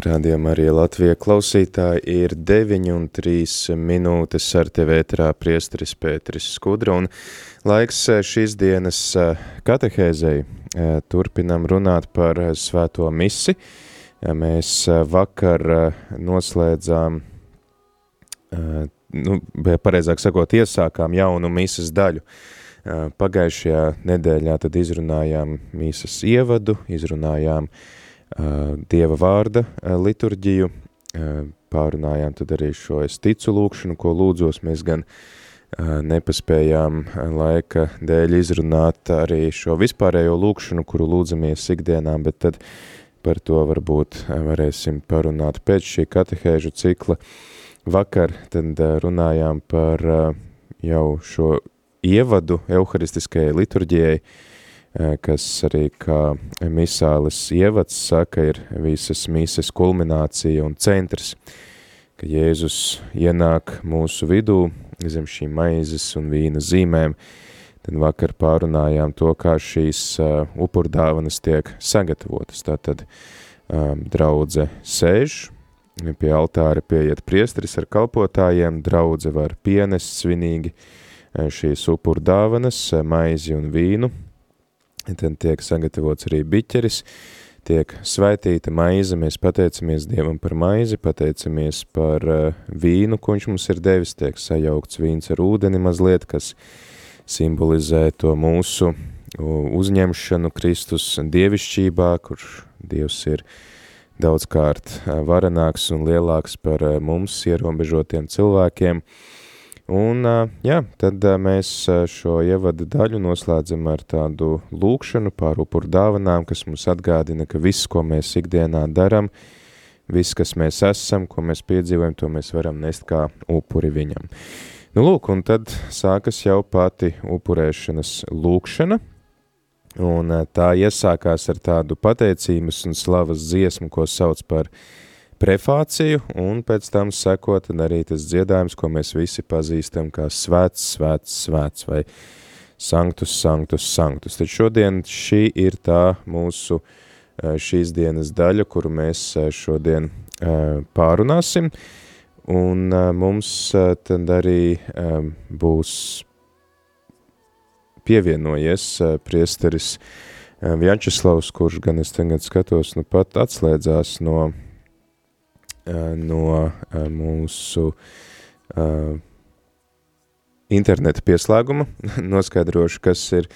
Radījumā arī Latvija klausītāji ir 9 un 3 minūtes ar tevi ētrā priesteris Pēteris Skudra un laiks eh, šīs dienas eh, katehēzei. Eh, turpinam runāt par svēto misi. Mēs vakar noslēdzām, nu, pareizāk sakot, iesākām jaunu misas daļu. Pagājušajā nedēļā tad izrunājām mīsas ievadu, izrunājām uh, Dieva vārda liturģiju, pārunājām tad arī šo es ticu lūkšanu, ko lūdzos, mēs gan nepaspējām laika dēļ izrunāt arī šo vispārējo lūkšanu, kuru lūdzamies ikdienā, bet tad par to varbūt varēsim parunāt pēc šī katehēžu cikla. Vakar tad runājām par jau šo ievadu euharistiskajai liturģijai, Eh, kas arī kā misālis ievads saka, ir visas mīses kulminācija un centrs, ka Jēzus ienāk mūsu vidū zem šīm maizes un vīna zīmēm, tad vakar pārunājām to, kā šīs uh, upurdāvanas tiek sagatavotas. Tātad um, draudze sēž, pie altāra pieiet priesteris ar kalpotājiem, draudze var pienest svinīgi šīs upurdāvanas, maizi un vīnu, Tad tiek sagatavots arī biķeris, tiek svaitīta maize, mēs pateicamies Dievam par maizi, pateicamies par uh, vīnu, ko viņš mums ir devis, tiek sajaukts vīns ar ūdeni mazliet, kas simbolizē to mūsu uzņemšanu Kristus dievišķībā, kur Dievs ir daudzkārt varenāks un lielāks par mums ierobežotiem cilvēkiem, Un, jā, tad mēs šo ievada daļu noslēdzam ar tādu lūkšanu pār upuru dāvanām, kas mums atgādina, ka viss, ko mēs ikdienā daram, viss, kas mēs esam, ko mēs piedzīvojam, to mēs varam nest kā upuri viņam. Nu, lūk, un tad sākas jau pati upurēšanas lūkšana, un tā iesākās ar tādu pateicības un slavas dziesmu, ko sauc par prefāciju, un pēc tam sekot arī tas dziedājums, ko mēs visi pazīstam kā svēts, svēts, svēts, vai sanktus, sanktus, sanktus. Tad šodien šī ir tā mūsu šīs dienas daļa, kuru mēs šodien pārunāsim, un mums tad arī būs pievienojies priesteris Vjačeslavs, kurš gan es tagad skatos, nu pat atslēdzās no Eh, no mūsu interneta pieslēguma, noskaidrošu, kas ir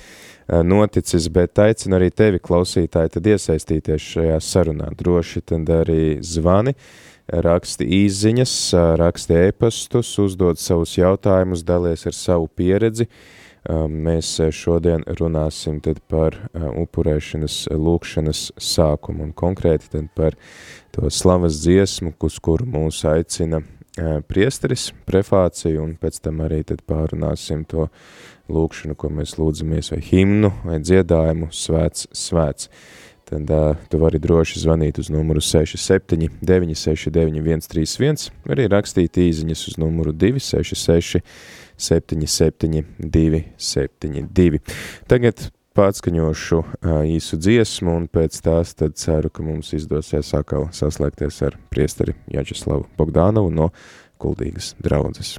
noticis, bet aicinu arī tevi, klausītāji, tad iesaistīties šajā sarunā. Droši tad arī zvani, raksti īziņas, raksti ēpastus, uzdod savus jautājumus, dalies ar savu pieredzi, uh, mēs šodien runāsim tad par upurēšanas lūkšanas sākumu un konkrēti tad par to slavas dziesmu, uz kuru mūs aicina priesteris, prefāciju un pēc tam arī tad pārunāsim to lūkšanu, ko mēs lūdzamies vai himnu vai dziedājumu svēts, svēts. Tad uh, tu vari droši zvanīt uz numuru 67 969 131, arī rakstīt īziņas uz numuru 266 772 72. Tagad pārskaņošu īsu dziesmu, un pēc tās tad ceru, ka mums izdosies atkal saslēgties ar priesteri Jačeslavu Bogdānovu no Kuldīgas draudzes.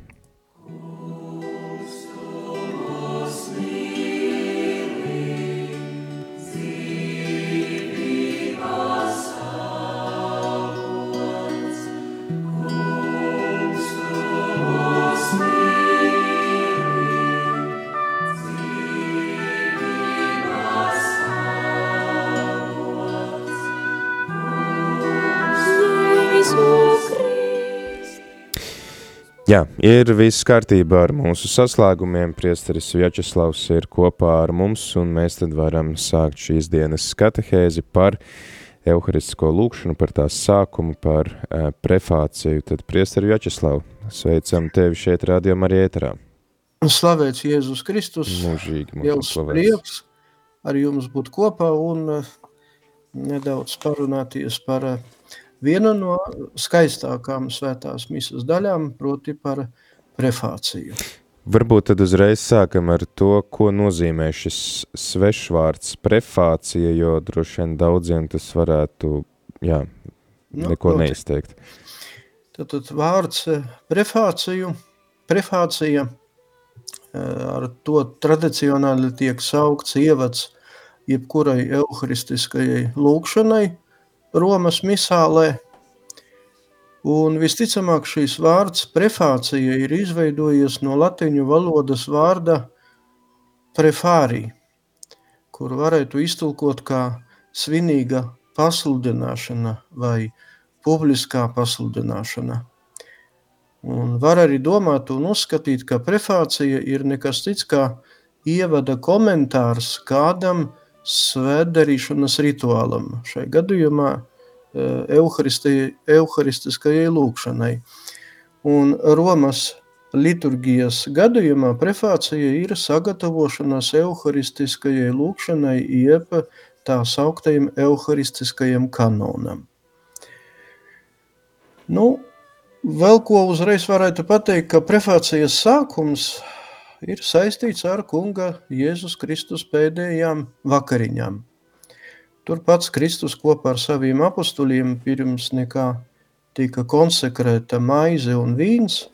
Jā, ir viss kārtībā ar mūsu saslēgumiem. Priesteris Vjačeslavs ir kopā ar mums, un mēs tad varam sākt šīs dienas skatehēzi par evharistisko lūkšanu, par tās sākumu, par uh, prefāciju, tad priesteru Jačeslavu, sveicam tevi šeit rādījumā arī ēterā. Slavēts Jēzus Kristus, mūžīgi, Jēzus prieks ar jums būt kopā un uh, nedaudz parunāties par uh, vienu no skaistākām svētās misas daļām, proti par prefāciju. Varbūt tad uzreiz sākam ar to, ko nozīmē šis svešvārds prefācija, jo droši vien daudziem tas varētu, jā, nu, neko proti. neizteikt. Tātad vārds eh, prefāciju, prefācija eh, ar to tradicionāli tiek saukts ievads jebkurai euharistiskajai lūkšanai Romas misālē, Un visticamāk šīs vārds prefācija ir izveidojies no latiņu valodas vārda prefārī, kuru varētu iztulkot kā svinīga pasludināšana vai publiskā pasludināšana. Un var arī domāt un uzskatīt, ka prefācija ir nekas cits kā ievada komentārs kādam svētdarīšanas rituālam. Šai gadījumā – evharistiskajai lūkšanai. Un Romas liturgijas gadījumā prefācija ir sagatavošanās evharistiskajai lūkšanai, jeb tā sauktajam evharistiskajam kanonam. Nu, vēl ko uzreiz varētu pateikt, ka prefācijas sākums ir saistīts ar kunga Jēzus Kristus pēdējām vakariņām. Tur pats Kristus kopā ar saviem apustuļiem pirms nekā tika konsekrēta maize un vīns,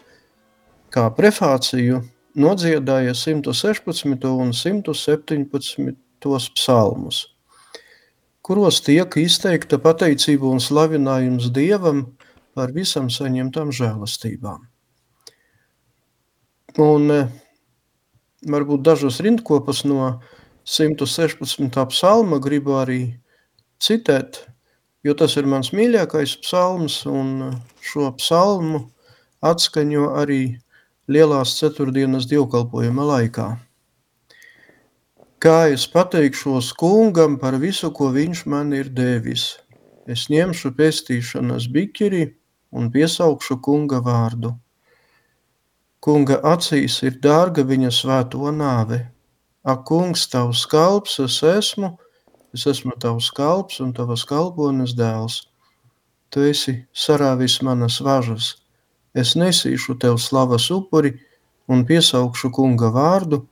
kā prefāciju nodziedāja 116. un 117. psalmus, kuros tiek izteikta pateicība un slavinājums Dievam par visam saņemtām žēlastībām. Un varbūt dažas rindkopas no 116. psalma gribu arī citēt, jo tas ir mans mīļākais psalms, un šo psalmu atskaņo arī lielās ceturtdienas dievkalpojuma laikā. Kā es pateikšos kungam par visu, ko viņš man ir devis. Es ņemšu pestīšanas biķeri un piesaukšu kunga vārdu. Kunga acīs ir dārga viņa svēto nāve. Ak, kungs, tavs kalps es esmu, Es esmu tavs kalps un tavas kalpones dēls. Tu esi sarāvis manas važas. Es nesīšu tev slavas upuri un piesaukšu kunga vārdu.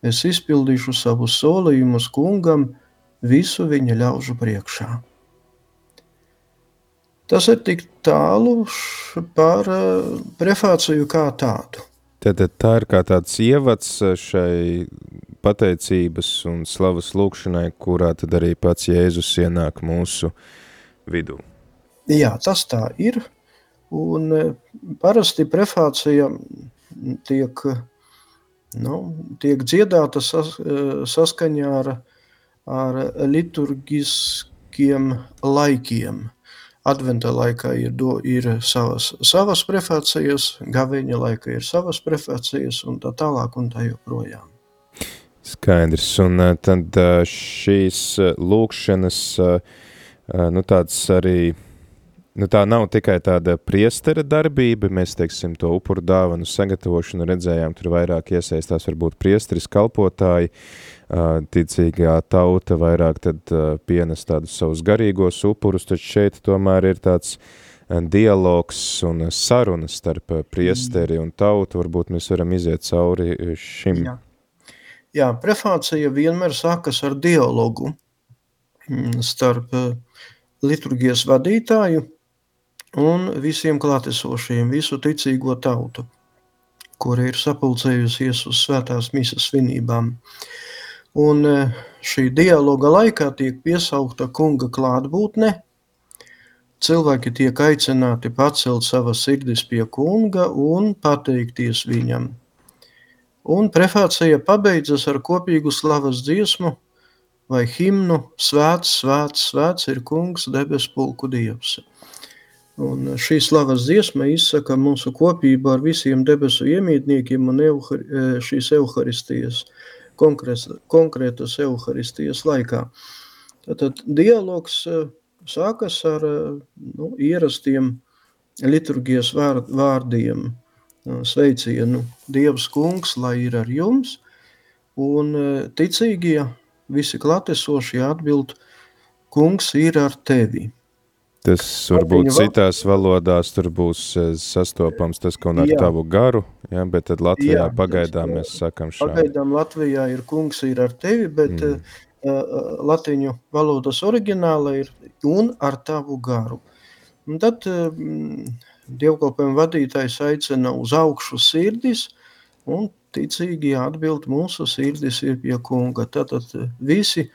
Es izpildīšu savus solījumus kungam visu viņa ļaužu priekšā. Tas ir tik tālu par eh, prefāciju kā tādu. Tad tā ir kā tāds ievads šai pateicības un slavas lūkšanai, kurā tad arī pats Jēzus ienāk mūsu vidū. Jā, tas tā ir. Un e, parasti prefācija tiek, nu, tiek dziedāta sas, saskaņā ar, ar liturgiskiem laikiem. Adventa laikā ir, do, ir savas, savas prefācijas, gaveņa laikā ir savas prefācijas un tā tālāk un tā joprojām. Skaidrs, un eh, tad eh, šīs eh, lūkšanas, nu tāds arī, nu tā nav tikai tāda priestera darbība, mēs, teiksim, to upuru dāvanu sagatavošanu redzējām, tur vairāk iesaistās varbūt priesteris kalpotāji, ticīgā tauta vairāk tad pienes tādus savus garīgos upurus, taču šeit tomēr ir tāds dialogs un saruna starp priesteri un tautu, varbūt mēs varam iziet cauri šim. Jā. Jā, prefācija vienmēr sākas ar dialogu mm, starp liturgijas vadītāju un visiem klātesošiem, visu ticīgo tautu, kura ir sapulcējusies uz svētās misas svinībām. Un eh, šī dialoga laikā tiek piesaukta kunga klātbūtne, cilvēki tiek aicināti pacelt savas sirdis pie kunga un pateikties viņam – un prefācija pabeidzas ar kopīgu slavas dziesmu vai himnu Svēts, svēts, svēts ir kungs, debes pulku dievs. Un šī slavas dziesma izsaka mūsu kopību ar visiem debesu iemītniekiem un euhar, šīs euharistijas, konkrētas, euharistijas laikā. Tātad dialogs sākas ar nu, ierastiem liturgijas vārdiem, sveicienu Dievs kungs, lai ir ar jums, un ticīgie visi klatesošie atbild, kungs ir ar tevi. Tas varbūt citās valodās tur būs sastopams tas, un ar jā. tavu garu, ja, bet tad Latvijā jā, pagaidām tas, mēs sakam šādi. Pagaidām Latvijā ir kungs ir ar tevi, bet mm. uh, latiņu valodas oriģināla ir un ar tavu garu. Un tad uh, dievkalpojuma vadītājs aicina uz augšu sirdis, un ticīgi atbild mūsu sirdis ir pie kunga. Tātad visi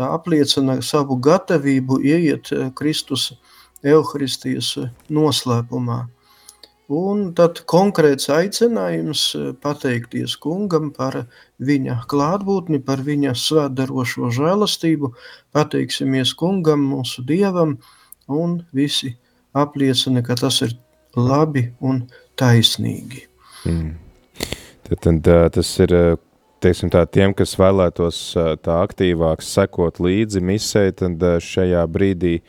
apliecina savu gatavību ieiet Kristus Euharistijas noslēpumā. Un tad konkrēts aicinājums pateikties kungam par viņa klātbūtni, par viņa svētdarošo žēlastību, pateiksimies kungam, mūsu dievam, un visi apliecina, ka tas ir labi un taisnīgi. Mm. Tad, tad tas ir teiksim tā, tiem, kas vēlētos tā aktīvāk sekot līdzi misē, tad šajā brīdī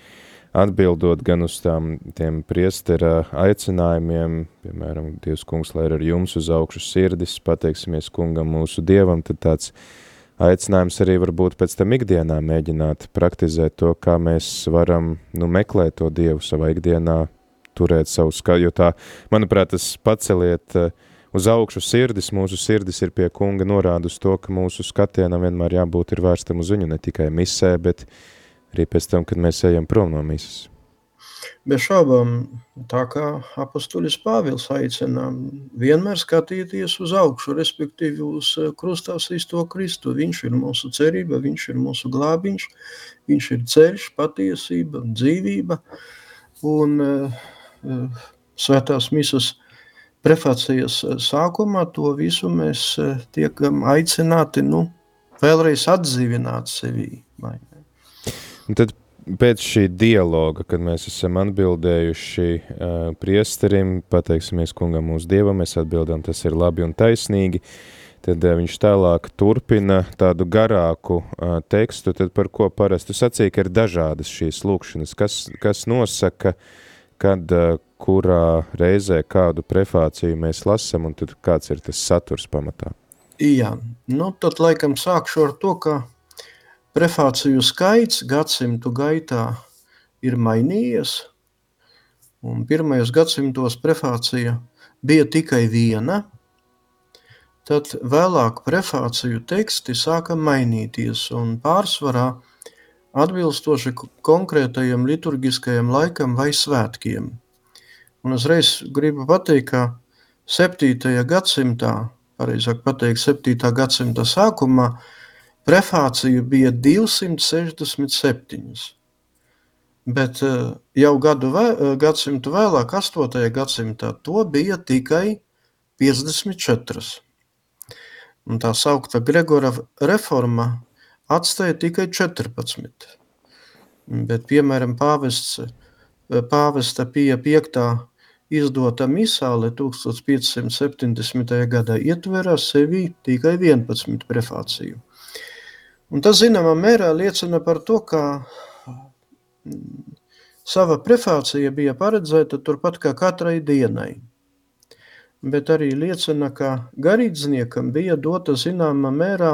atbildot gan uz tām tiem priestera aicinājumiem, piemēram, Dievs kungs, lai ir ar jums uz augšu sirdis, pateiksimies kungam mūsu Dievam, tad tāds aicinājums arī varbūt pēc tam ikdienā mēģināt praktizēt to, kā mēs varam, nu, meklēt to Dievu savā ikdienā, turēt savu skatu, jo tā, manuprāt, tas paceliet uh, uz augšu sirdis, mūsu sirdis ir pie kunga norāda uz to, ka mūsu skatienam vienmēr jābūt ir vērstam uz viņu ne tikai misē, bet arī pēc tam, kad mēs ejam prom no misas. Bez šaubām, tā kā apustulis Pāvils aicina vienmēr skatīties uz augšu, respektīvi uz krustā sisto Kristu. Viņš ir mūsu cerība, viņš ir mūsu glābiņš, viņš ir ceļš, patiesība, dzīvība. Un uh, svētās misas prefācijas eh, sākumā to visu mēs eh, tiekam aicināti nu, vēlreiz atdzīvināt sevī. Un tad pēc šī dialoga, kad mēs esam atbildējuši uh, priesterim, pateiksimies kungam mūsu dievam, mēs atbildam, tas ir labi un taisnīgi, tad uh, viņš tālāk turpina tādu garāku uh, tekstu, tad par ko parasti sacīja, ka ir dažādas šīs lūkšanas, kas, kas nosaka, kad uh, kurā reizē kādu prefāciju mēs lasam, un tad kāds ir tas saturs pamatā? Jā, nu tad laikam sākšu ar to, ka prefāciju skaits gadsimtu gaitā ir mainījies, pirmajos gadsimtos prefācija bija tikai viena, tad vēlāk prefāciju teksti sāka mainīties, un pārsvarā atbilstoši konkrētajam liturgiskajam laikam vai svētkiem. Un uzreiz gribu pateikt, ka 7. gadsimtā, pareizāk pateikt, 7. gadsimta sākumā, prefāciju bija 267. Bet eh, jau gadu vē, eh, gadsimtu vēlāk, 8. gadsimtā, to bija tikai 54. Un tā saukta Gregora reforma atstāja tikai 14. Bet, piemēram, pāvests, eh, pāvesta Pija 5 izdota misāle 1570. gadā ietverā sevī tikai 11 prefāciju. Un tas, zināmā mērā, liecina par to, ka mm, sava prefācija bija paredzēta turpat kā katrai dienai. Bet arī liecina, ka garīdzniekam bija dota zināmā mērā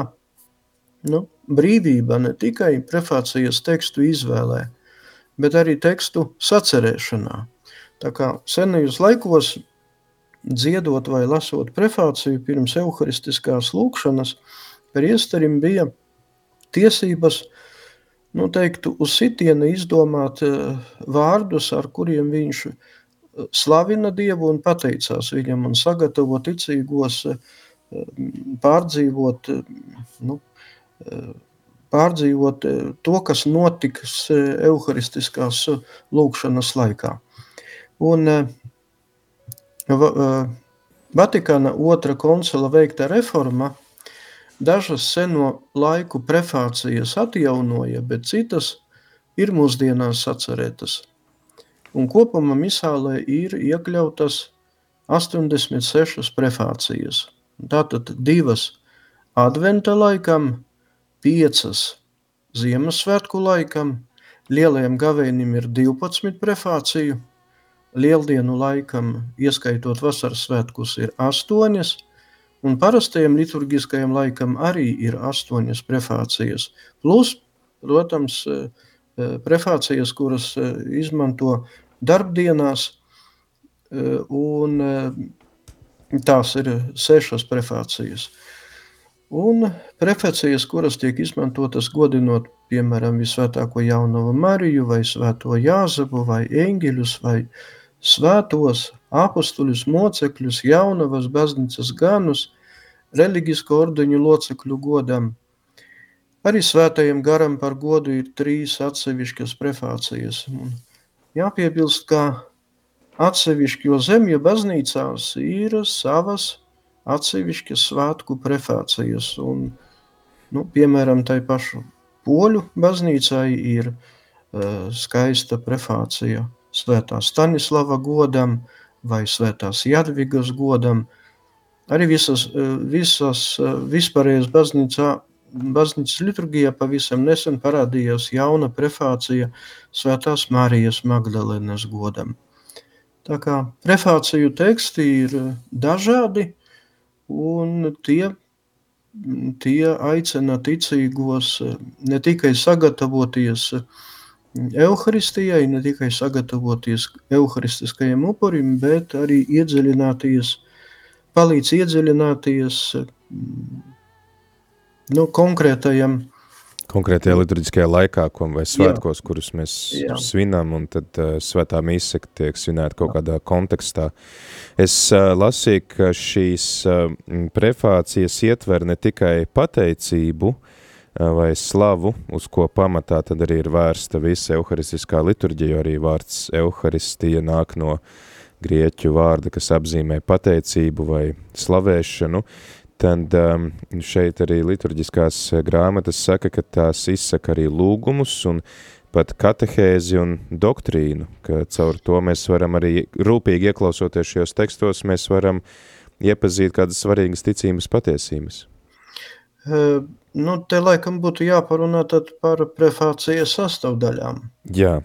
nu, brīvība ne tikai prefācijas tekstu izvēlē, bet arī tekstu sacerēšanā. Tā kā senajos laikos dziedot vai lasot prefāciju pirms evaharistiskās lūkšanas, priesterim bija tiesības nu, teiktu, uz sitiena izdomāt eh, vārdus, ar kuriem viņš eh, slavina Dievu un pateicās viņam un sagatavo ticīgos eh, pārdzīvot, nu, pārdzīvot to, kas notiks evaharistiskās lūkšanas laikā. Un Vatikāna otra koncila veikta reforma dažas seno laiku prefācijas atjaunoja, bet citas ir mūsdienās sacerētas. Un kopumā misālē ir iekļautas 86 prefācijas. Tātad divas adventa laikam, piecas Ziemassvētku laikam, lielajam gavēnim ir 12 prefāciju, lieldienu laikam, ieskaitot vasaras svētkus, ir 8, un parastajam liturgiskajam laikam arī ir 8 prefācijas. Plus, protams, prefācijas, kuras izmanto darbdienās, un tās ir sešas prefācijas. Un prefācijas, kuras tiek izmantotas godinot, piemēram, visvētāko jaunavu Mariju, vai svēto Jāzepu, vai eņģeļus, vai svētos apustuļus, mocekļus, jaunavas baznīcas ganus, reliģisko ordeņu locekļu godam. Arī svētajam garam par godu ir trīs atsevišķas prefācijas. Un jāpiebilst, ka atsevišķi, jo zemju baznīcās ir savas atsevišķas svētku prefācijas. Un, nu, piemēram, tai pašu poļu baznīcai ir uh, skaista prefācija svētā Stanislava godam vai svētās Jadvigas godam. Arī visas, uh, visas uh, vispārējās baznīcā baznīcas liturgijā pavisam nesen parādījās jauna prefācija Svētās Marijas Magdalenes godam. Tā kā prefāciju teksti ir dažādi, un tie, tie aicina ticīgos eh, ne tikai sagatavoties evaharistijai, ne tikai sagatavoties evaharistiskajam upurim, bet arī iedziļināties, palīdz iedziļināties mm, nu, konkrētajam konkrētajā liturģiskajā laikā ko, vai svētkos, Jā. kurus mēs Jā. svinam, un tad uh, svētā mīsa tiek svinēta kaut kādā kontekstā. Es uh, lasīju, ka šīs uh, prefācijas ietver ne tikai pateicību uh, vai slavu, uz ko pamatā tad arī ir vērsta visa euharistiskā liturģija, arī vārds euharistija nāk no grieķu vārda, kas apzīmē pateicību vai slavēšanu, tad um, šeit arī liturģiskās uh, grāmatas saka, ka tās izsaka arī lūgumus un pat katehēzi un doktrīnu, ka caur to mēs varam arī rūpīgi ieklausoties šajos tekstos, mēs varam iepazīt kādas svarīgas ticības patiesības. Uh, nu, te laikam būtu jāparunā par prefācijas sastāvdaļām. Jā,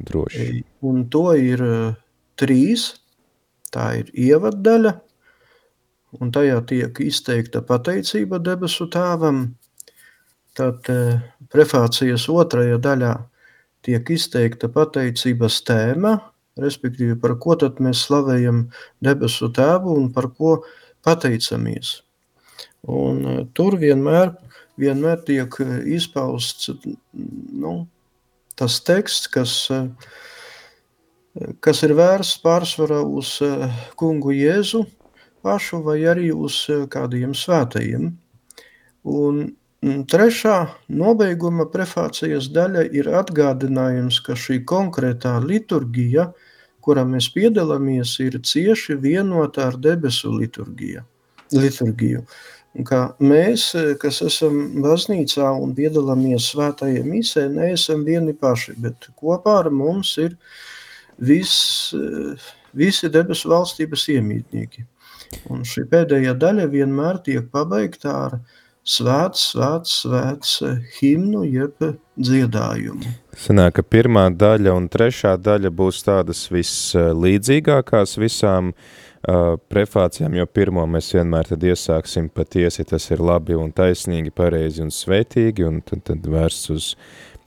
droši. Un to ir uh, trīs. Tā ir ievaddaļa, un tajā tiek izteikta pateicība debesu tēvam. Tad eh, prefācijas otrajā daļā tiek izteikta pateicības tēma, respektīvi par ko tad mēs slavējam debesu tēvu un par ko pateicamies. Un eh, tur vienmēr, vienmēr tiek eh, izpausts nu, tas teksts, kas, kas ir vērsts pārsvarā uz kungu Jēzu, pašu vai arī uz kādiem svētajiem. Un trešā nobeiguma prefācijas daļa ir atgādinājums, ka šī konkrētā liturgija, kurā mēs piedalāmies, ir cieši vienota ar debesu liturgiju. liturgiju. Ka mēs, e, kas esam baznīcā un piedalāmies svētajā misē, neesam vieni paši, bet kopā ar mums ir vis, e, visi debesu valstības iemītnieki. Un šī pēdējā daļa vienmēr tiek pabeigta ar svēts, svēts, svēts himnu jeb dziedājumu. Sanāk, ka pirmā daļa un trešā daļa būs tādas vislīdzīgākās visām uh, prefācijām, jo pirmo mēs vienmēr tad iesāksim patiesi, tas ir labi un taisnīgi, pareizi un svētīgi, un tad, tad vērsts uz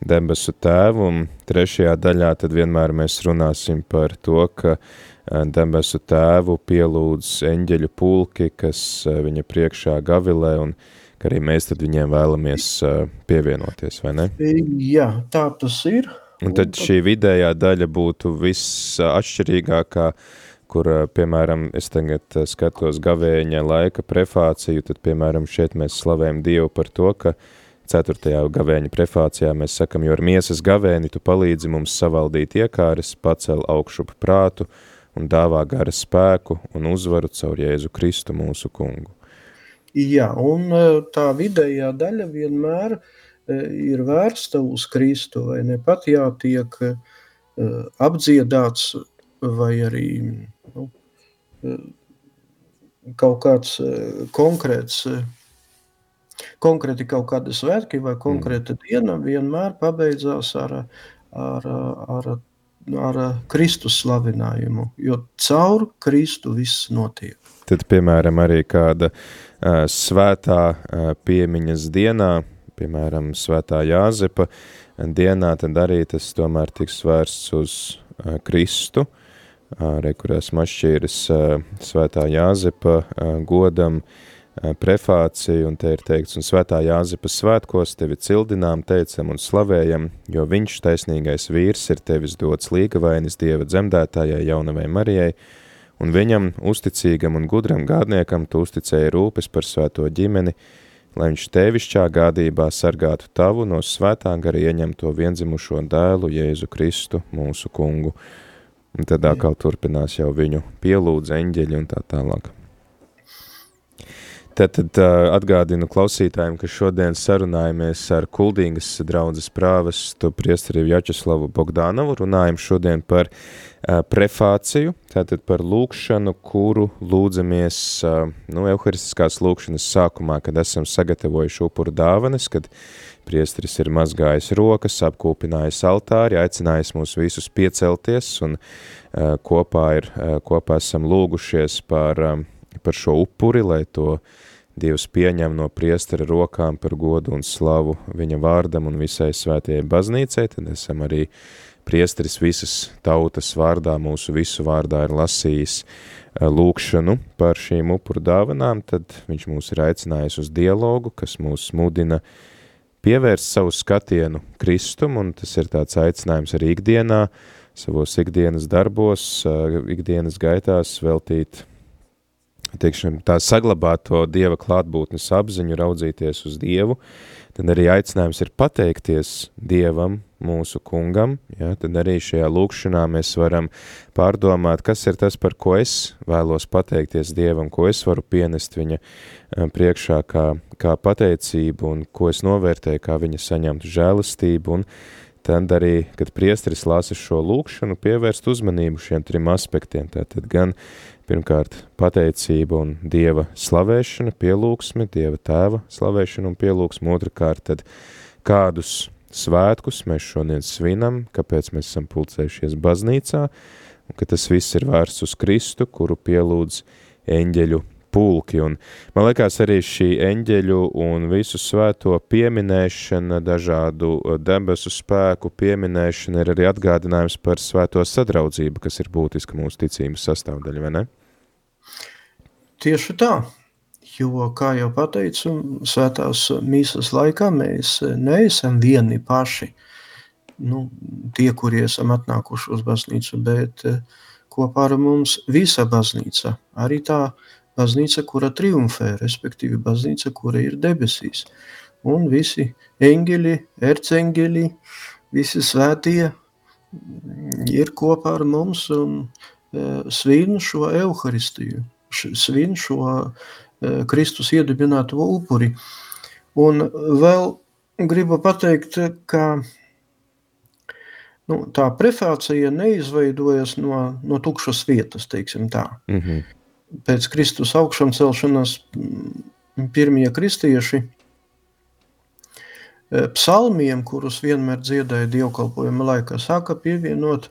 debesu tēvu, un trešajā daļā tad vienmēr mēs runāsim par to, ka uh, debesu tēvu pielūdz eņģeļu pulki, kas viņa priekšā gavilē, un ka arī mēs tad viņiem vēlamies pievienoties, vai ne? Jā, tā tas ir. Un tad šī vidējā daļa būtu viss atšķirīgākā, kur, piemēram, es tagad skatos gavēņa laika prefāciju, tad, piemēram, šeit mēs slavējam Dievu par to, ka ceturtajā gavēņa prefācijā mēs sakam, jo ar miesas gavēni tu palīdzi mums savaldīt iekāres, pacel augšup prātu, un dāvā gara spēku un uzvaru caur Jēzu Kristu mūsu kungu. Jā, un e, tā vidējā daļa vienmēr ir vērsta uz Kristu, vai ne pat jātiek apdziedāts vai arī kaut kāds konkrēts, konkrēti kaut kāda svētki vai konkrēta mm. diena vienmēr pabeidzās ar, ar, ar, ar Kristus slavinājumu, jo caur Kristu viss notiek. Tad, piemēram, arī kāda uh, svētā uh, piemiņas dienā, piemēram, svētā Jāzepa dienā, tad arī tas tomēr tiks vērsts uz uh, Kristu, uh, re, kurās mašķīras svētā Jāzepa godam, prefāciju, un te ir teikts, un svētā Jāzepa svētkos tevi cildinām, teicam un slavējam, jo viņš taisnīgais vīrs ir tevis dots līgavainis Dieva dzemdētājai jaunavai Marijai, un viņam, uzticīgam un gudram gādniekam, tu uzticēji rūpes par svēto ģimeni, lai viņš tevišķā gādībā sargātu tavu no svētā gara ieņemto vienzimušo dēlu Jēzu Kristu, mūsu kungu. Un tad atkal turpinās jau viņu pielūdz eņģeļi un tā tālāk. Tad, tad atgādinu klausītājiem, ka šodien sarunājamies ar Kuldīgas draudzes prāvestu priesteri Jačeslavu Bogdānovu. Runājam šodien par uh, prefāciju, tātad par lūkšanu, kuru lūdzamies uh, nu, euharistiskās lūkšanas sākumā, kad esam sagatavojuši upuru dāvanas, kad priesteris ir mazgājis rokas, apkūpinājis altāri, aicinājis mūs visus piecelties un uh, kopā, ir, uh, kopā esam lūgušies par, um, par šo upuri, lai to uh, Dievs pieņem no priestera rokām par godu un slavu viņa vārdam un visai svētajai baznīcai, tad esam arī priesteris visas tautas vārdā, mūsu visu vārdā ir lasījis eh, lūkšanu par šīm upuru dāvanām, tad viņš mūs ir aicinājis uz dialogu, kas mūs mudina pievērst savu skatienu Kristum, un tas ir tāds aicinājums arī ikdienā, savos ikdienas darbos, eh, ikdienas gaitās veltīt teikšana, tā saglabāt to Dieva klātbūtnes apziņu, raudzīties uz Dievu, tad arī aicinājums ir pateikties Dievam, mūsu kungam, ja, tad arī šajā lūkšanā mēs varam pārdomāt, kas ir tas, par ko es vēlos pateikties Dievam, ko es varu pienest viņa eh, priekšā kā, kā pateicību un ko es novērtēju, kā viņa saņemtu žēlastību un tad arī, kad priesteris lasa šo lūkšanu, pievērst uzmanību šiem trim aspektiem. Tātad gan pirmkārt pateicība un Dieva slavēšana, pielūgsme, Dieva tēva slavēšana un pielūgsme, otrkārt tad kādus svētkus mēs šodien svinam, kāpēc mēs esam pulcējušies baznīcā, un ka tas viss ir vērsts uz Kristu, kuru pielūdz eņģeļu pulki. Un man liekas, arī šī eņģeļu un visu svēto pieminēšana, dažādu uh, debesu spēku pieminēšana ir arī atgādinājums par svēto sadraudzību, kas ir būtiska mūsu ticības sastāvdaļa, vai ne? Tieši tā. Jo, kā jau teicu, svētās mīsas laikā mēs neesam vieni paši. Nu, tie, kuri esam atnākuši uz baznīcu, bet uh, kopā ar mums visa baznīca. Arī tā baznīca, kura triumfē, respektīvi baznīca, kura ir debesīs. Un visi eņģeļi, erceņģeļi, visi svētie ir kopā ar mums un uh, svin šo evaharistiju, svin šo uh, Kristus iedibināto upuri. Un vēl gribu pateikt, ka nu, tā prefācija neizveidojas no, no tukšas vietas, teiksim tā. Mm -hmm pēc Kristus augšām celšanās mm, pirmie kristieši e, psalmiem, kurus vienmēr dziedāja dievkalpojuma laikā, sāka pievienot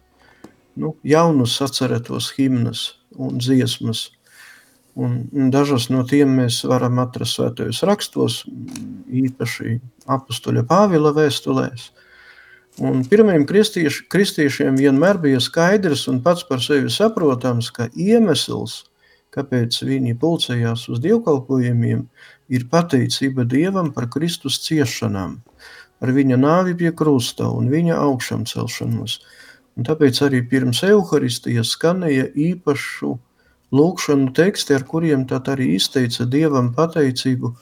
nu, jaunus sacerētos himnas un dziesmas. Un dažas no tiem mēs varam atrast svētajos rakstos, īpaši apustuļa Pāvila vēstulēs. Un pirmajiem kristieši, kristiešiem vienmēr bija skaidrs un pats par sevi saprotams, ka iemesls, kāpēc viņi pulcējās uz dievkalpojumiem, ir pateicība Dievam par Kristus ciešanām, par viņa nāvi pie krusta un viņa augšām celšanos. Un tāpēc arī pirms evaharistijas skanēja īpašu lūkšanu teksti, ar kuriem tad arī izteica Dievam pateicību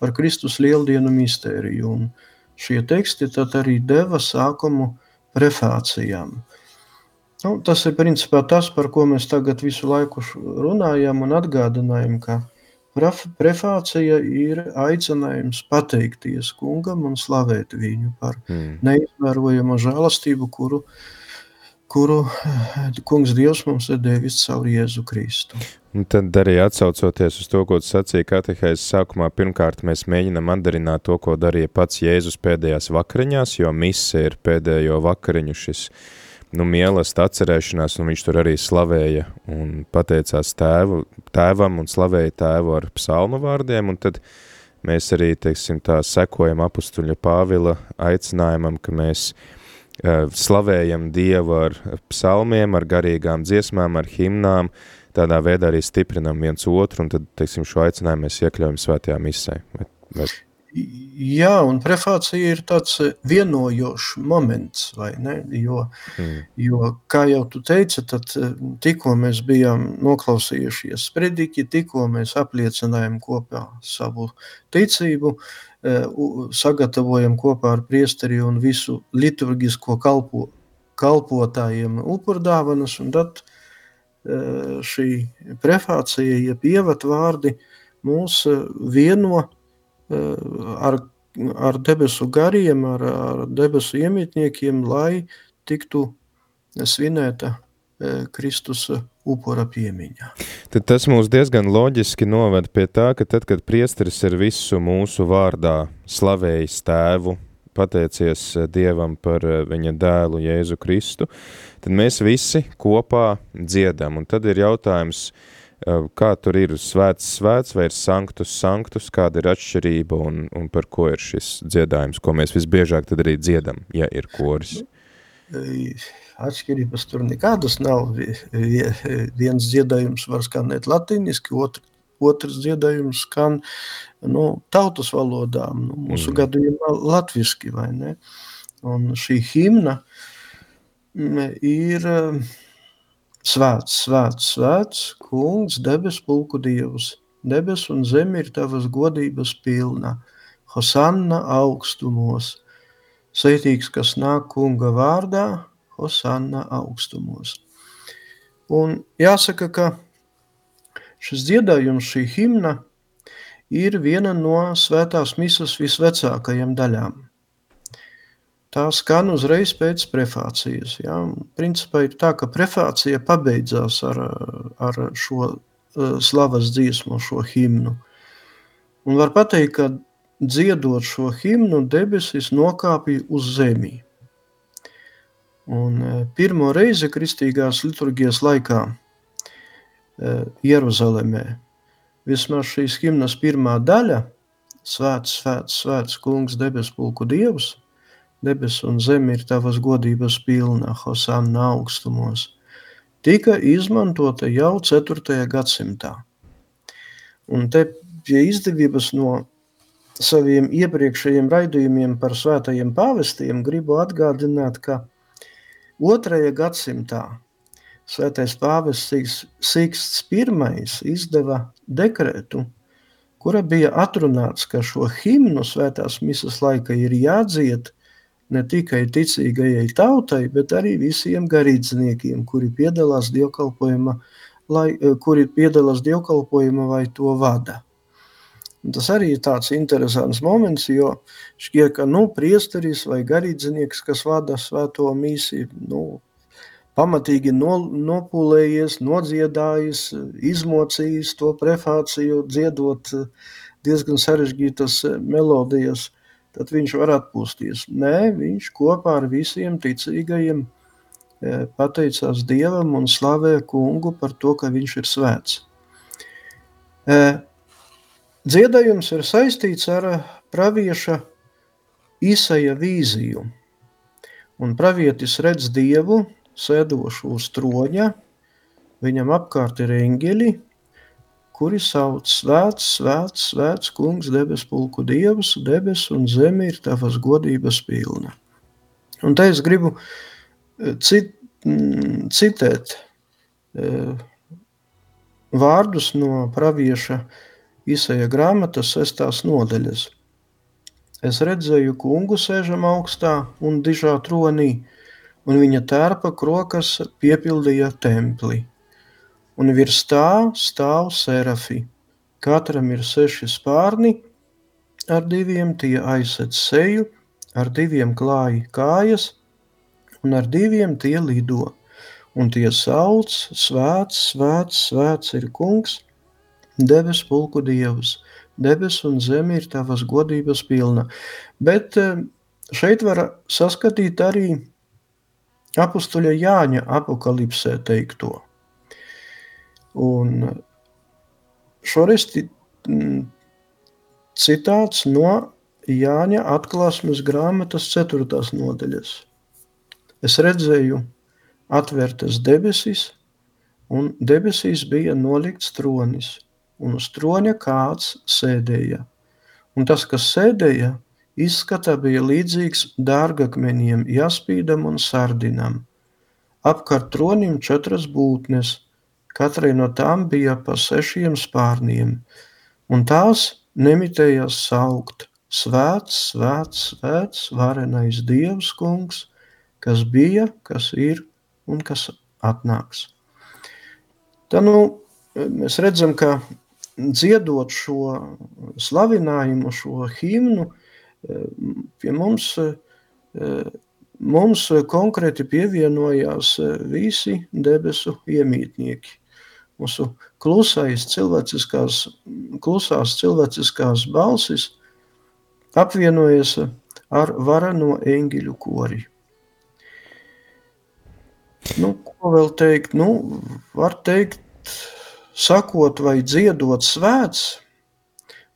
par Kristus lieldienu mistēriju. Un šie teksti tad arī deva sākumu prefācijām. Nu, tas ir principā tas, par ko mēs tagad visu laiku runājam un atgādinājam, ka prefācija ir aicinājums pateikties kungam un slavēt viņu par mm. neizmērojamo žēlastību, kuru, kuru kungs Dievs mums ir devis caur Jēzu Kristu. Un tad arī atsaucoties uz to, ko tu sacīji katehēzes sākumā, pirmkārt mēs mēģinam atdarināt to, ko darīja pats Jēzus pēdējās vakariņās, jo mise ir pēdējo vakariņu šis nu, mielast atcerēšanās, un viņš tur arī slavēja un pateicās tēvu, tēvam un slavēja tēvu ar psalma vārdiem, tad mēs arī, teiksim, tā sekojam apustuļa Pāvila aicinājumam, ka mēs uh, slavējam Dievu ar psalmiem, ar garīgām dziesmām, ar himnām, tādā veidā arī stiprinam viens otru, un tad, teiksim, šo aicinājumu mēs iekļaujam svētajā misē. Vai, vai... Jā, un prefācija ir tāds vienojošs moments, vai ne? Jo, mm. jo, kā jau tu teici, tad eh, tikko mēs bijām noklausījušies sprediķi, tikko mēs apliecinājām kopā savu ticību, eh, sagatavojam kopā ar priesteri un visu liturgisko kalpo, kalpotājiem upurdāvanas, un tad Eh, šī prefācija, jeb ievatvārdi mūs eh, vieno eh, ar, ar debesu gariem, ar, ar debesu iemītniekiem, lai tiktu svinēta Kristus upura piemiņā. Tad tas mūs diezgan loģiski noved pie tā, ka tad, kad priesteris ir visu mūsu vārdā slavējis tēvu, pateicies Dievam par viņa dēlu Jēzu Kristu, uh, tad mēs visi kopā dziedam. Un tad ir jautājums, kā tur ir svēts svēts vai ir sanktus sanktus, kāda ir atšķirība un, un par ko ir šis dziedājums, ko mēs visbiežāk tad arī dziedam, ja ir koris. Atšķirības tur nekādas nav. Viens dziedājums var skanēt latiniski, otrs otrs dziedājums skan nu, tautas valodām, nu, mūsu mm. gadījumā latviski, vai ne? Un šī himna uh, ir um, svēts, svēts, svēts, kungs, debes pulku dievs. Debes un zeme ir tavas godības pilna. Hosanna augstumos. Sveitīgs, kas nāk kunga vārdā, Hosanna augstumos. Un jāsaka, ka šis dziedājums, šī himna, ir viena no svētās misas visvecākajām daļām tā skan uzreiz pēc prefācijas. Ja? Principā ir tā, ka prefācija pabeidzās ar, ar šo uh, slavas dziesmu, šo himnu. Un var pateikt, ka dziedot šo himnu, debesis nokāpja uz zemi. Un uh, pirmo reizi kristīgās liturgijas laikā uh, Jeruzalemē vismaz šīs himnas pirmā daļa Svēts, svēts, svēts kungs, debes pulku dievs – Debes un zeme ir tavas godības pilna, Hosanna augstumos, tika izmantota jau 4. gadsimtā. Un te pie izdevības no saviem iepriekšējiem raidījumiem par svētajiem pāvestiem gribu atgādināt, ka 2. gadsimtā svētais pāvests Siksts I izdeva dekrētu, kura bija atrunāts, ka šo himnu svētās misas laika ir jādzied ne tikai ticīgajai tautai, bet arī visiem garīdzniekiem, kuri piedalās dievkalpojuma, lai, eh, kuri piedalās dievkalpojuma vai to vada. Tas arī ir tāds interesants moments, jo šķiet, ka nu, priesteris vai garīdznieks, kas vada svēto mīsiju, nu, pamatīgi no, nopūlējies, nodziedājis, izmocījis to prefāciju, dziedot eh, diezgan sarežģītas eh, melodijas tad viņš var atpūsties. Nē, viņš kopā ar visiem ticīgajiem e, pateicās Dievam un slavē kungu par to, ka viņš ir svēts. E, dziedājums ir saistīts ar pravieša Isaija vīziju. Un pravietis redz Dievu sēdošu uz troņa, viņam apkārt ir eņģeļi, kuri sauc svēts, svēts, svēts kungs, debes pulku dievs, debes un zeme ir tavas godības pilna. Un te es gribu eh, cit, mm, citēt eh, vārdus no pravieša Isaija grāmatas sestās nodaļas. Es redzēju kungu sēžam augstā un dižā tronī, un viņa tērpa krokas piepildīja templi un virs tā stāv serafi. Katram ir seši spārni, ar diviem tie aizsec seju, ar diviem klāji kājas, un ar diviem tie lido. un tie sauc, svēts, svēts, svēts ir kungs, debes pulku dievs, debes un zeme ir tavas godības pilna. Bet eh, šeit var saskatīt arī apustuļa Jāņa apokalipsē teikto. Un šoreiz citāts no Jāņa atklāsmes grāmatas 4. nodaļas. Es redzēju atvērtas debesis, un debesīs bija nolikts tronis, un uz troņa kāds sēdēja. Un tas, kas sēdēja, izskatā bija līdzīgs dārgakmeņiem, jaspīdam un sardinam. Apkārt tronim četras būtnes, katrai no tām bija pa sešiem spārniem, un tās nemitējās saukt Svēts, svēts, svēts, varenais Dievs, kungs, kas bija, kas ir un kas atnāks. Tā nu, mēs redzam, ka dziedot šo slavinājumu, šo himnu, pie mums, mums konkrēti pievienojās visi debesu iemītnieki. Mūsu klusais cilvēciskās, klusās cilvēciskās balsis – apvienojas ar varano eņģeļu kori. Nu, ko vēl teikt? Nu, var teikt, sakot vai dziedot svēts,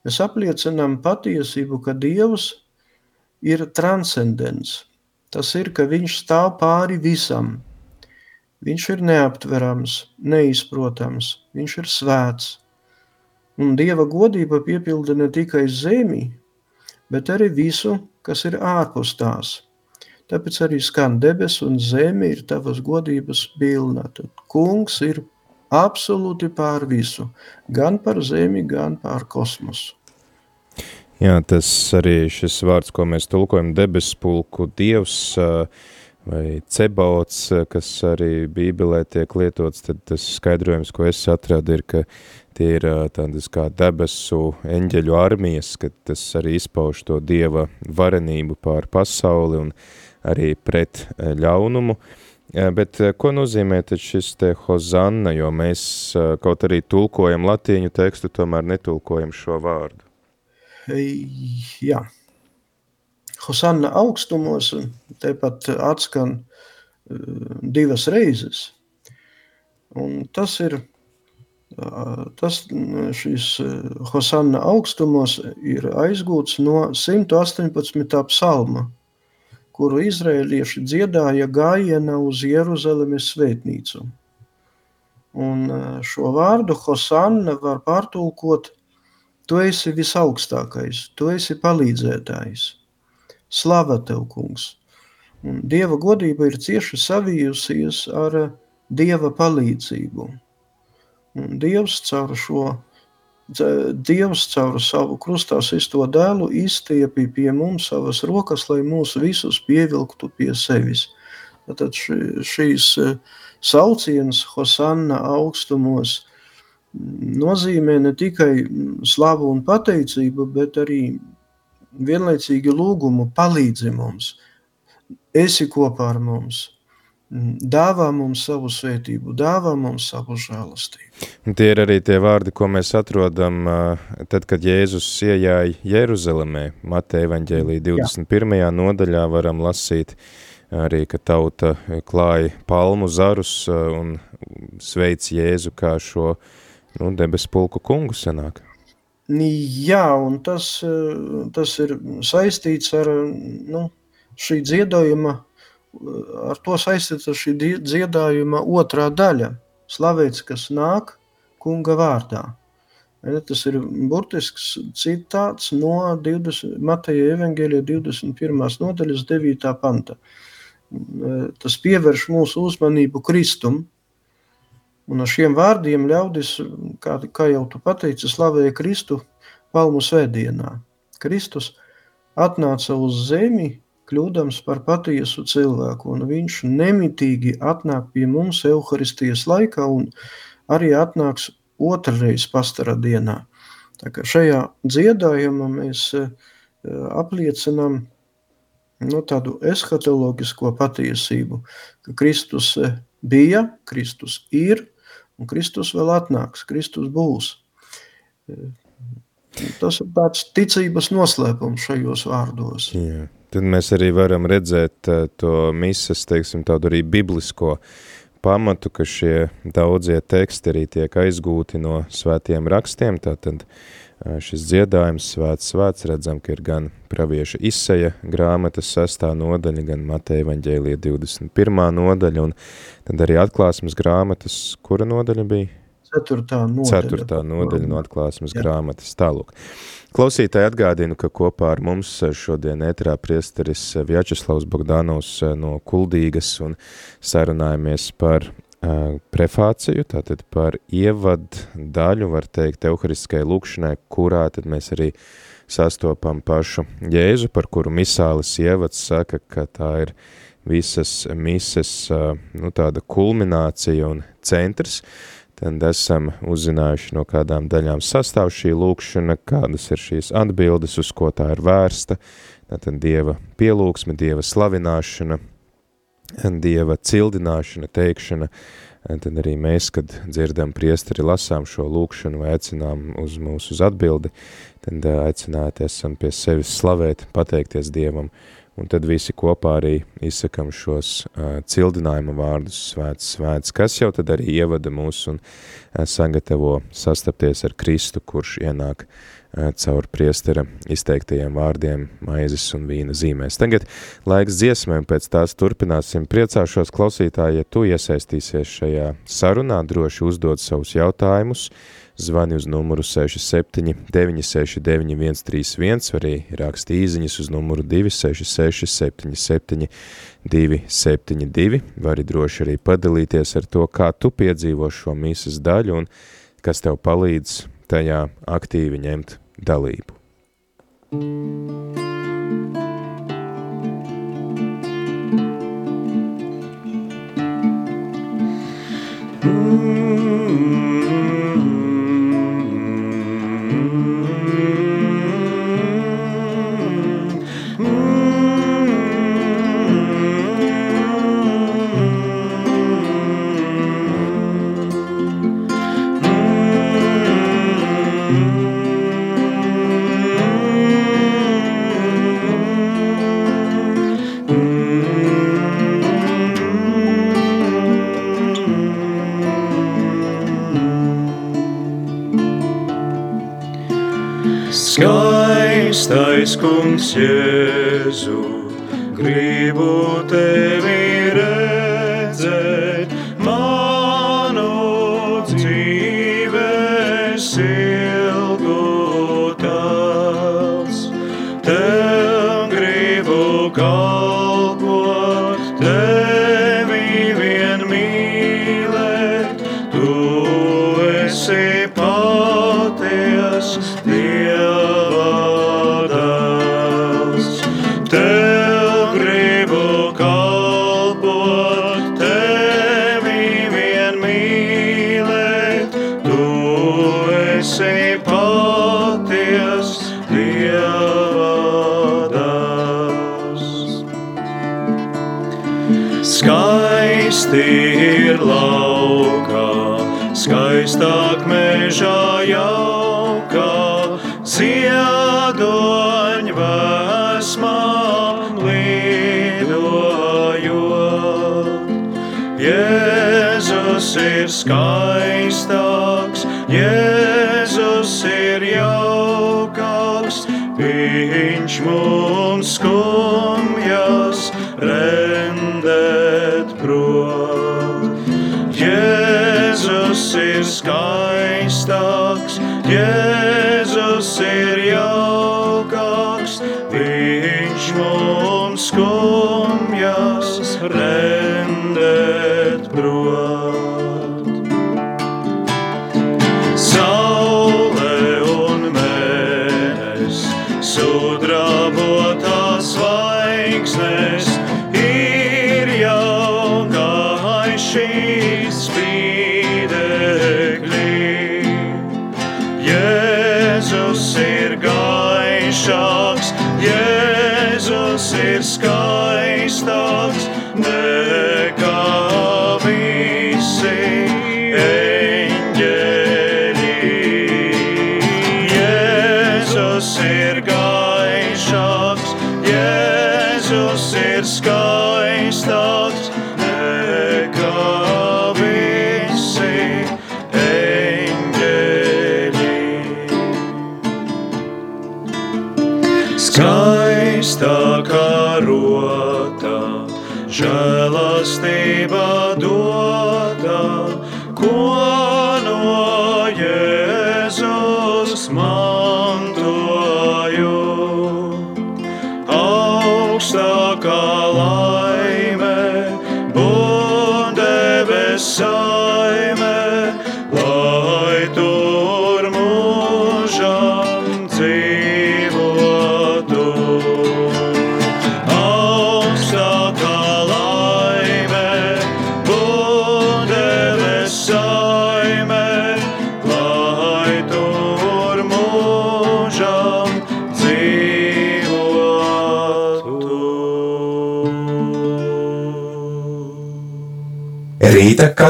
mēs apliecinām patiesību, ka Dievs ir transcendents. Tas ir, ka viņš stāv pāri visam. Viņš ir neaptverams, neizprotams, viņš ir svēts. Un Dieva godība piepilda ne tikai zemi, bet arī visu, kas ir ārpus tās. Tāpēc arī skan debesis un zeme ir tavas godības pilna. Tad kungs ir absolūti pār visu, gan par zemi, gan pār kosmosu. Jā, tas arī šis vārds, ko mēs tulkojam debesu pulku, dievs vai cebauts, kas arī bībelē tiek lietots, tad tas skaidrojums, ko es atradu, ir, ka tie ir tādas kā debesu eņģeļu armijas, kad tas arī izpauž to dieva varenību pār pasauli un arī pret ļaunumu. Bet ko nozīmē šis te hozanna, jo mēs kaut arī tulkojam latīņu tekstu, tomēr netulkojam šo vārdu? Jā. Hosanna augstumos tepat atskan divas reizes. Un tas ir Tas šīs Hosanna augstumos ir aizgūts no 118. psalma, kuru izrēlieši dziedāja gājienā uz Jeruzalemes svētnīcu. Un šo vārdu Hosanna var pārtulkot Tu esi visaugstākais, tu esi palīdzētājs. Slava tev, kungs! Un Dieva godība ir cieši savijusies ar Dieva palīdzību. Un Dievs caur šo Dievs caur savu krustā sisto dēlu izstiepīja pie mums savas rokas, lai mūs visus pievilktu pie sevis. Tad šīs e, sauciens Hosanna augstumos nozīmē ne tikai slavu un pateicību, bet arī vienlaicīgi lūgumu palīdzi mums, esi kopā ar mums, dāvā mums savu svētību, dāvā mums savu žēlastību. Un tie ir arī tie vārdi, ko mēs atrodam tad, kad Jēzus iejāja Jeruzalemē, Mateja evaņģēlī 21. Jā. nodaļā varam lasīt arī, ka tauta klāja palmu zarus un sveic Jēzu kā šo nu, debes pulku kungu sanāk. Jā, un tas, tas ir saistīts ar nu, šī dziedojuma ar to saistīta šī dziedājuma otrā daļa – slavēts, kas nāk kunga vārdā. Tas ir burtisks citāts no 20, Mateja evaņģēlija 21. nodaļas 9. panta. Tas pievērš mūsu uzmanību Kristum, un ar šiem vārdiem ļaudis, kā, kā jau tu pateici, slavēja Kristu palmu svētdienā. Kristus atnāca uz zemi, kļūdams par patiesu cilvēku, un viņš nemitīgi atnāk pie mums evaharistijas laikā un arī atnāks otrreiz pastara dienā. Tā kā šajā dziedājumā mēs e, apliecinām nu, tādu eskatoloģisko patiesību, ka Kristus e, bija, Kristus ir, un Kristus vēl atnāks, Kristus būs. Tas ir tāds ticības noslēpums šajos vārdos. Jā. Tad mēs arī varam redzēt uh, to mises, teiksim, tādu arī biblisko pamatu, ka šie daudzie teksti arī tiek aizgūti no svētiem rakstiem, tātad šis dziedājums svēts svēts, redzam, ka ir gan pravieša izseja grāmatas sestā nodaļa, gan Mateja vaņģēlija 21. nodaļa, un tad arī atklāsmes grāmatas, kura nodaļa bija? Ceturtā nodaļa. Ceturtā nodaļa no atklāsmes Jā. grāmatas tālūk. Klausītāji atgādinu, ka kopā ar mums šodien ētrā priesteris Vjačeslavs Bogdanovs no Kuldīgas un sarunājamies par prefāciju, tātad par ievad daļu, var teikt, euharistiskai lūkšanai, kurā tad mēs arī sastopam pašu Jēzu, par kuru misālis ievads saka, ka tā ir visas mises, nu tāda kulminācija un centrs, tad esam uzzinājuši, no kādām daļām sastāv šī lūkšana, kādas ir šīs atbildes, uz ko tā ir vērsta, tātad Dieva pielūksme, Dieva slavināšana, Dieva cildināšana, teikšana, tad arī mēs, kad dzirdam priesteri, lasām šo lūkšanu vai aicinām uz mūsu uz atbildi, tad aicināti esam pie sevis slavēt, pateikties Dievam, un tad visi kopā arī izsakam šos uh, cildinājuma vārdus. Svēts, svēts, kas jau tad arī ievada mūs un uh, sagatavo sastapties ar Kristu, kurš ienāk caur priestera izteiktajiem vārdiem maizes un vīna zīmēs. Tagad laiks dziesmēm, pēc tās turpināsim. Priecāšos klausītāji, ja tu iesaistīsies šajā sarunā, droši uzdod savus jautājumus, zvani uz numuru 67 969 131, arī raksti īziņas uz numuru 266 77 272, vari droši arī padalīties ar to, kā tu piedzīvo šo mīsas daļu un kas tev palīdz tajā aktīvi ņemt dalību. Ir laukā, skaistāk mežā jaukā, ziedoņu vēsmām lidojot. Jēzus ir skaistāks, žēlastībā.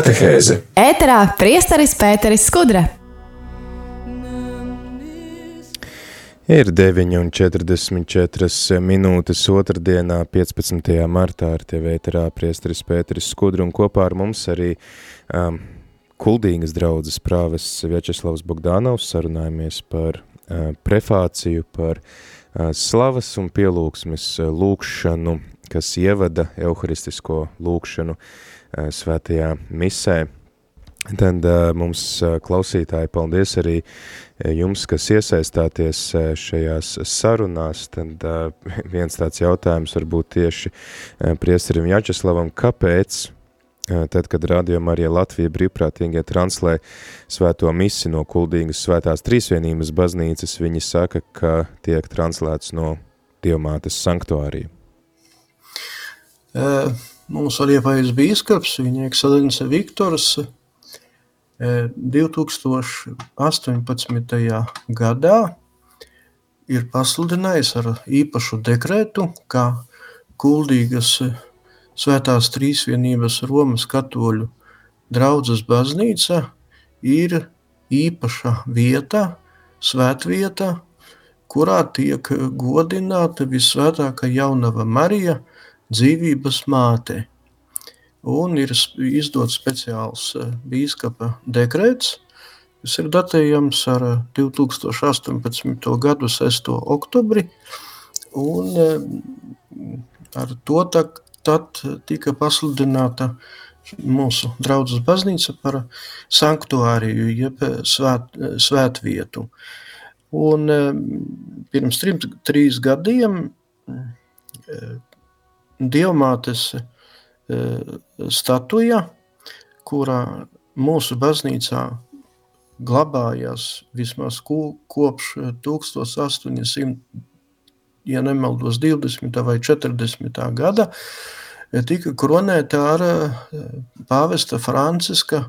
Katehēze. Ēterā priesteris Pēteris Skudra. Ir 9,44 minūtes otrdienā, 15. martā ar tevi ēterā priesteris Pēteris Skudru un kopā ar mums arī um, Kuldīgas draudzes prāves Vjačeslavs Bogdanovs sarunājamies par uh, prefāciju, par uh, slavas un pielūgsmes uh, lūkšanu, kas ievada euharistisko lūkšanu uh, svētajā misē. Tad uh, mums uh, klausītāji, paldies arī jums, kas iesaistāties šajās sarunās. Tad viens tāds jautājums varbūt tieši priesterim Jačeslavam, kāpēc tad, kad rādījumā arī Latvija brīvprātīgie translē svēto misi no Kuldīgas svētās trīsvienības baznīcas, viņi saka, ka tiek translēts no Dievmātes sanktuārija. Uh, Mūsu liepais bīskaps, viņa ekscelence Viktors, 2018. gadā ir pasludinājis ar īpašu dekrētu, ka Kuldīgas Svētās Trīsvienības Romas katoļu draudzes baznīca ir īpaša vieta, svētvieta, kurā tiek godināta visvētākā jaunava Marija, dzīvības māte un ir izdots speciāls bīskapa dekrets, kas ir datējams ar 2018. gadu 6. oktobri, un ar to tak, tad tika pasludināta mūsu draudzes baznīca par sanktuāriju, jeb svēt, svētvietu. Un pirms trim, trīs gadiem Dievmātes statuja, kurā mūsu baznīcā glabājās vismaz kopš 1800, ja nemaldos, 20. vai 40. gada, tika kronēta ar pāvesta Franciska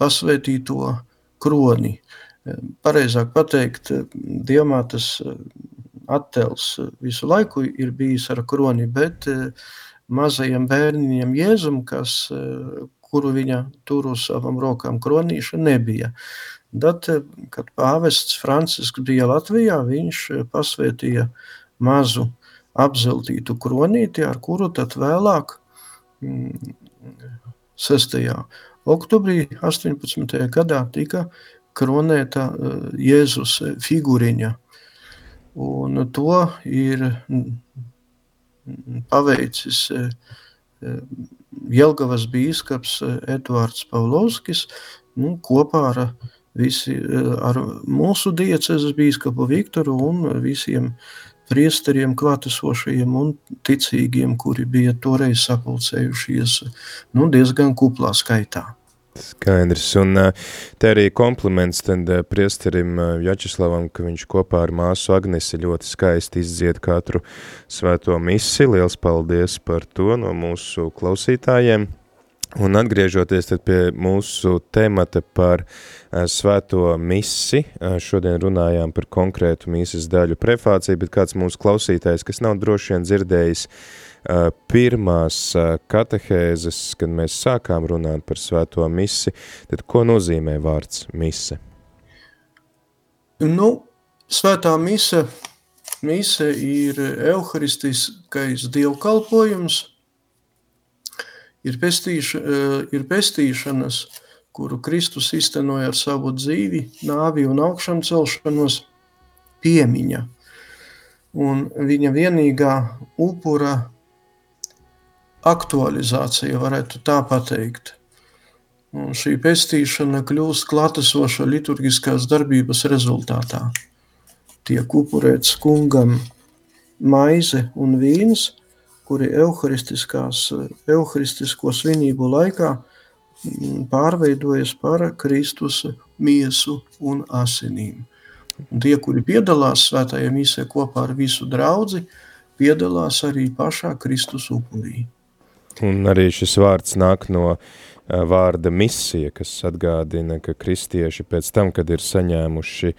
pasvētīto kroni. Pareizāk pateikt, Diemātes attēls visu laiku ir bijis ar kroni, bet mazajam bērniņam Jēzum, kas, kuru viņa tur uz savām rokām kronīša, nebija. Tad, kad pāvests Francisks bija Latvijā, viņš pasvētīja mazu apzeltītu kronīti, ar kuru tad vēlāk 6. oktobrī 18. gadā tika kronēta Jēzus figuriņa. Un to ir paveicis Jelgavas bīskaps Eduards Pavlovskis nu, kopā ar, visi, ar mūsu diecezes bīskapu Viktoru un visiem priesteriem klātesošajiem un ticīgiem, kuri bija toreiz sapulcējušies nu, diezgan kuplā skaitā. Skaidrs, un te arī kompliments tad priesterim Jačeslavam, ka viņš kopā ar māsu Agnesi ļoti skaisti izdzied katru svēto misi. Liels paldies par to no mūsu klausītājiem. Un atgriežoties pie mūsu temata par svēto misi, šodien runājām par konkrētu mīsas daļu prefāciju, bet kāds mūsu klausītājs, kas nav droši vien dzirdējis pirmās katehēzes, kad mēs sākām runāt par svēto misi, tad ko nozīmē vārds mise? Nu, svētā mise, mise ir euharistiskais dievkalpojums, ir, pestīša, ir pestīšanas, kuru Kristus iztenoja ar savu dzīvi, nāvi un augšām celšanos piemiņa. Un viņa vienīgā upura aktualizācija, varētu tā pateikt. Un šī pestīšana kļūst klātesoša liturgiskās darbības rezultātā. Tiek upurēts kungam maize un vīns, kuri evharistisko svinību laikā mm, pārveidojas par Kristus miesu un asinīm. Un tie, kuri piedalās svētajā misē kopā ar visu draudzi, piedalās arī pašā Kristus upurī. Un arī šis vārds nāk no vārda misija, kas atgādina, ka kristieši pēc tam, kad ir saņēmuši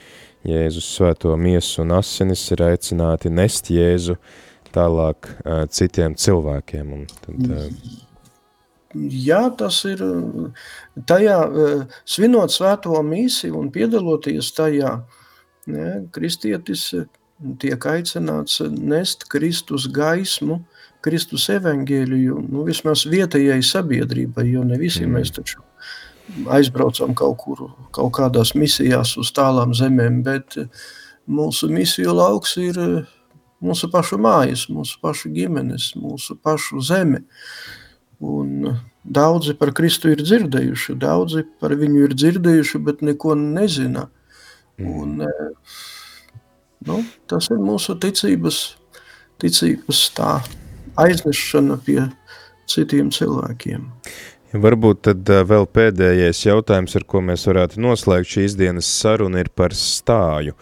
Jēzus svēto miesu un asinis, ir aicināti nest Jēzu tālāk citiem cilvēkiem. Un tad, Jā, tas ir tajā, svinot svēto misiju un piedaloties tajā, ne, kristietis tiek aicināts nest Kristus gaismu, Kristus evaņģēliju, nu, vismaz vietējai sabiedrībai, jo ne visi mm. mēs taču aizbraucam kaut kur, kaut kādās misijās uz tālām zemēm, bet mūsu misiju lauks ir mūsu pašu mājas, mūsu pašu ģimenes, mūsu pašu zeme. Un daudzi par Kristu ir dzirdējuši, daudzi par viņu ir dzirdējuši, bet neko nezina. Mm. Un, nu, tas ir mūsu ticības, ticības tā aiznešana pie citiem cilvēkiem. Varbūt tad vēl pēdējais jautājums, ar ko mēs varētu noslēgt šīs dienas sarunu, ir par stāju.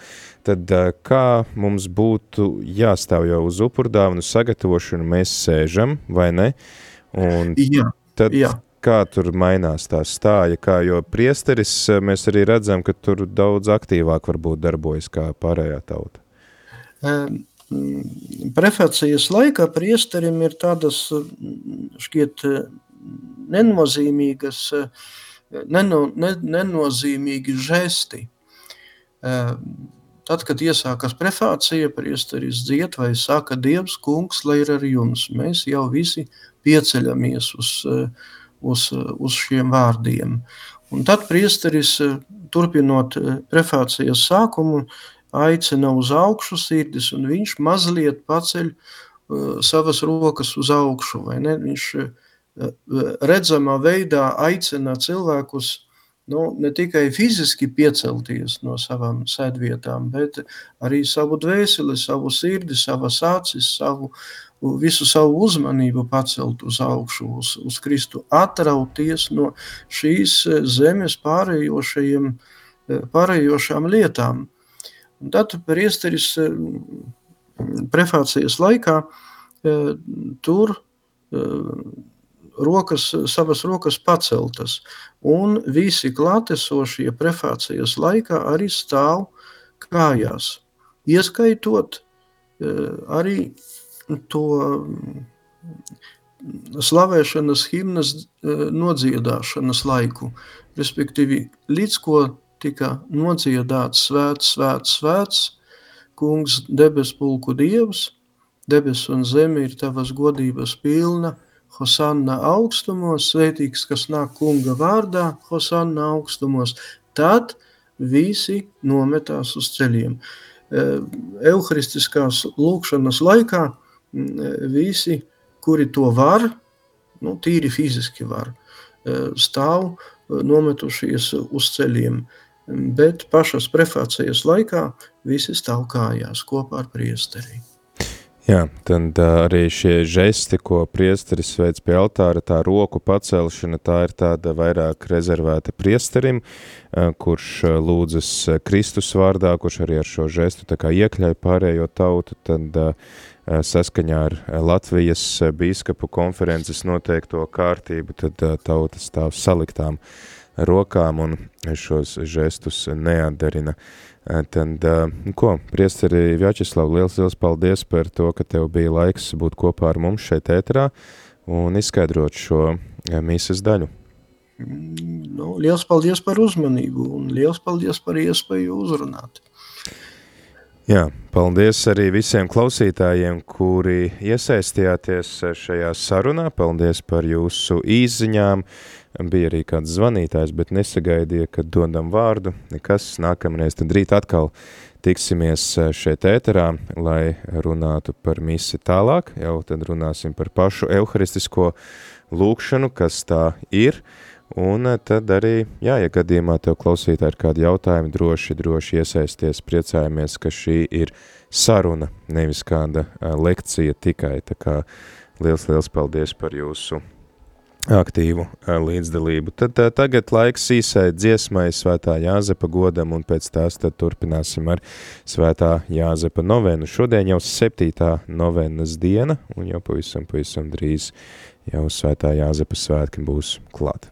Tad kā mums būtu jāstāv jau uz upurdāvanu sagatavošanu, mēs sēžam, vai ne? Un jā, tad jā. kā tur mainās tā stāja, kā, jo priesteris mēs arī redzam, ka tur daudz aktīvāk varbūt darbojas kā pārējā tauta. Um, prefacijas laikā priesterim ir tādas šķiet nenozīmīgas, neno, ne, nenozīmīgi žesti. Tad, kad iesākas prefācija, priesteris dzied vai saka, Dievs, kungs, lai ir ar jums, mēs jau visi pieceļamies uz, uz, uz šiem vārdiem. Un tad priesteris, turpinot prefācijas sākumu, aicina uz augšu sirdis, un viņš mazliet paceļ uh, savas rokas uz augšu. Viņš uh, redzamā veidā aicina cilvēkus nu, ne tikai fiziski piecelties no savām sēdvietām, bet arī savu dvēseli, savu sirdi, savas acis, savu, visu savu uzmanību pacelt uz augšu, uz, uz Kristu, atrauties no šīs zemes pārējošajiem, pārējošām lietām. Un tad priesteris eh, prefācijas laikā eh, tur eh, rokas, savas rokas paceltas, un visi klātesošie prefācijas laikā arī stāv kājās, ieskaitot arī to slavēšanas himnas nodziedāšanas laiku, respektīvi līdz ko tika nodziedāts svēts, svēts, svēts, kungs, debes pulku dievs, debes un zeme ir tavas godības pilna, Hosanna augstumos, svētīgs, kas nāk kunga vārdā, Hosanna augstumos, tad visi nometās uz ceļiem. Euharistiskās lūkšanas laikā visi, kuri to var, nu, tīri fiziski var, stāv nometušies uz ceļiem bet pašas prefācijas laikā visi stāv kājās kopā ar priesteri. Jā, tad arī šie žesti, ko priesteris veids pie altāra, tā roku pacelšana, tā ir tāda vairāk rezervēta priesterim, kurš lūdzas Kristus vārdā, kurš arī ar šo žestu tā kā iekļauj pārējo tautu, tad saskaņā ar Latvijas bīskapu konferences noteikto kārtību, tad tauta stāv saliktām rokām un šos žestus neatdarina. Tad, ko, priesteri Vjačeslav, liels, liels paldies par to, ka tev bija laiks būt kopā ar mums šeit ēterā un izskaidrot šo mīsas daļu. Nu, liels paldies par uzmanību un liels paldies par iespēju uzrunāt. Jā, paldies arī visiem klausītājiem, kuri iesaistījāties šajā sarunā. Paldies par jūsu īziņām. Bija arī kāds zvanītājs, bet nesagaidīja, kad dodam vārdu. Nekas, nākamreiz tad rīt atkal tiksimies šeit ēterā, lai runātu par misi tālāk. Jau tad runāsim par pašu euharistisko lūkšanu, kas tā ir. Un eh, tad arī, jā, ja gadījumā tev klausītāji ir kādi jautājumi, droši, droši iesaisties, priecājamies, ka šī ir saruna, nevis kāda uh, lekcija tikai. Tā kā liels, liels paldies par jūsu aktīvu uh, līdzdalību. Tad uh, tagad laiks īsai dziesmai svētā Jāzepa godam, un pēc tās tad turpināsim ar svētā Jāzepa novenu. Šodien jau 7. novenas diena, un jau pavisam, pavisam drīz jau svētā Jāzepa svētki būs klāt.